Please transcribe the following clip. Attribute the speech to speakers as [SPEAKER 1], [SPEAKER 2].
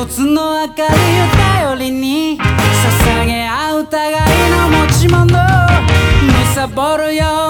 [SPEAKER 1] 一つの明かりを頼りに捧げ合う互いの持ち物。むさぼるよ。う